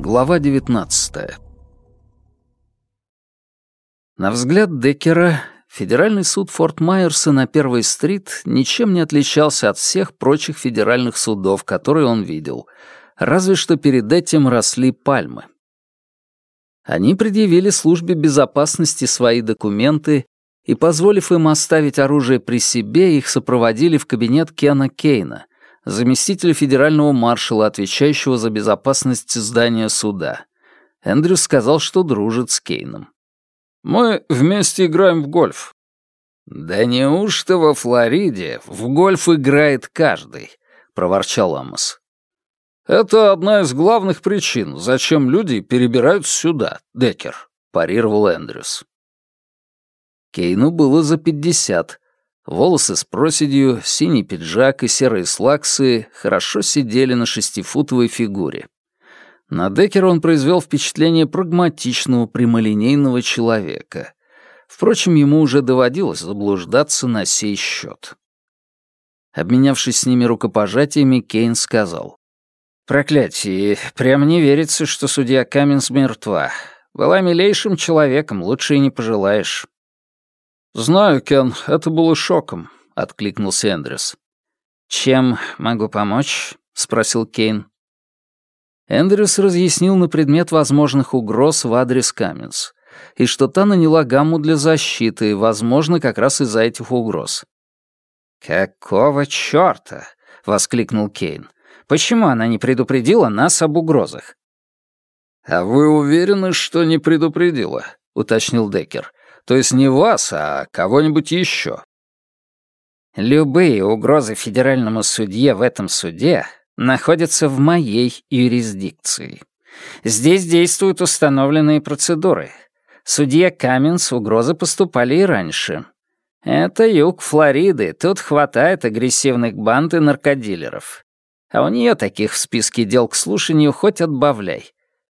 Глава 19 На взгляд Деккера, федеральный суд Форт Майерса на Первой стрит ничем не отличался от всех прочих федеральных судов, которые он видел, разве что перед этим росли пальмы. Они предъявили службе безопасности свои документы и, позволив им оставить оружие при себе, их сопроводили в кабинет Кена Кейна, заместителя федерального маршала, отвечающего за безопасность здания суда. Эндрюс сказал, что дружит с Кейном. «Мы вместе играем в гольф». «Да неужто во Флориде в гольф играет каждый?» — проворчал Амос. «Это одна из главных причин, зачем люди перебираются сюда, Деккер», — парировал Эндрюс. Кейну было за пятьдесят. Волосы с проседью, синий пиджак и серые слаксы хорошо сидели на шестифутовой фигуре. На Деккера он произвел впечатление прагматичного, прямолинейного человека. Впрочем, ему уже доводилось заблуждаться на сей счет. Обменявшись с ними рукопожатиями, Кейн сказал. Проклятие, прям не верится, что судья Каменс мертва. Была милейшим человеком, лучше и не пожелаешь. «Знаю, Кен, это было шоком», — откликнулся Эндрюс. «Чем могу помочь?» — спросил Кейн. Эндрюс разъяснил на предмет возможных угроз в адрес Каменс, и что та наняла гамму для защиты, возможно, как раз из-за этих угроз. «Какого чёрта?» — воскликнул Кейн. Почему она не предупредила нас об угрозах?» «А вы уверены, что не предупредила?» — уточнил Деккер. «То есть не вас, а кого-нибудь еще?» «Любые угрозы федеральному судье в этом суде находятся в моей юрисдикции. Здесь действуют установленные процедуры. Судье Каменс угрозы поступали и раньше. Это юг Флориды, тут хватает агрессивных банд и наркодилеров. А у нее таких в списке дел к слушанию хоть отбавляй.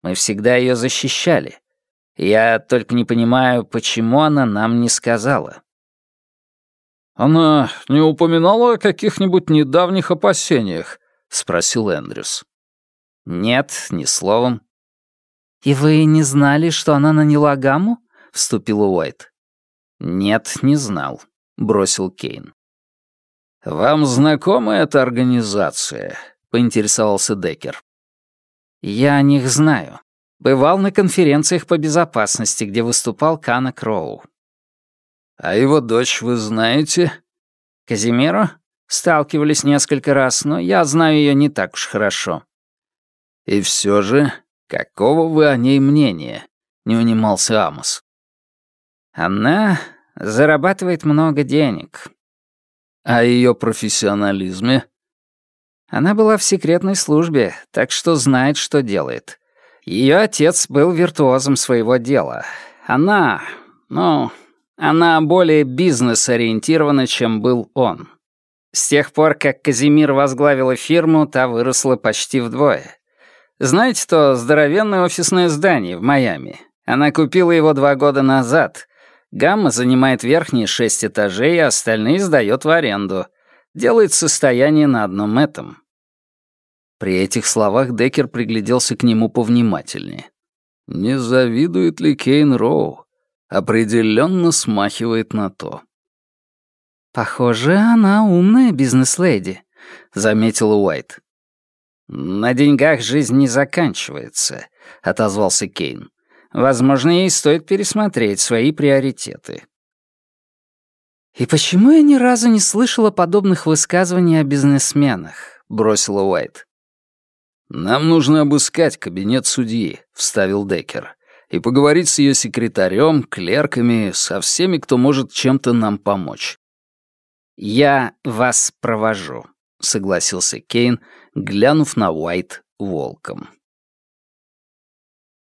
Мы всегда ее защищали. Я только не понимаю, почему она нам не сказала. «Она не упоминала о каких-нибудь недавних опасениях?» — спросил Эндрюс. «Нет, ни словом». «И вы не знали, что она наняла гамму?» — вступила Уайт. «Нет, не знал», — бросил Кейн. «Вам знакома эта организация?» — поинтересовался Деккер. «Я о них знаю. Бывал на конференциях по безопасности, где выступал Кана Кроу». «А его дочь вы знаете?» «Казимиру?» Сталкивались несколько раз, но я знаю ее не так уж хорошо. «И все же, какого вы о ней мнения?» — не унимался Амос. «Она зарабатывает много денег. О ее профессионализме? Она была в секретной службе, так что знает, что делает. Ее отец был виртуозом своего дела. Она, ну, она более бизнес-ориентирована, чем был он. С тех пор, как Казимир возглавила фирму, та выросла почти вдвое. Знаете то здоровенное офисное здание в Майами? Она купила его два года назад, Гамма занимает верхние шесть этажей, а остальные сдает в аренду. Делает состояние на одном этом. При этих словах Деккер пригляделся к нему повнимательнее. Не завидует ли Кейн Роу? Определенно смахивает на то. «Похоже, она умная бизнес-леди», — заметила Уайт. «На деньгах жизнь не заканчивается», — отозвался Кейн. Возможно, ей стоит пересмотреть свои приоритеты. «И почему я ни разу не слышала подобных высказываний о бизнесменах?» — бросила Уайт. «Нам нужно обыскать кабинет судьи», — вставил Деккер, «и поговорить с ее секретарем, клерками, со всеми, кто может чем-то нам помочь». «Я вас провожу», — согласился Кейн, глянув на Уайт волком.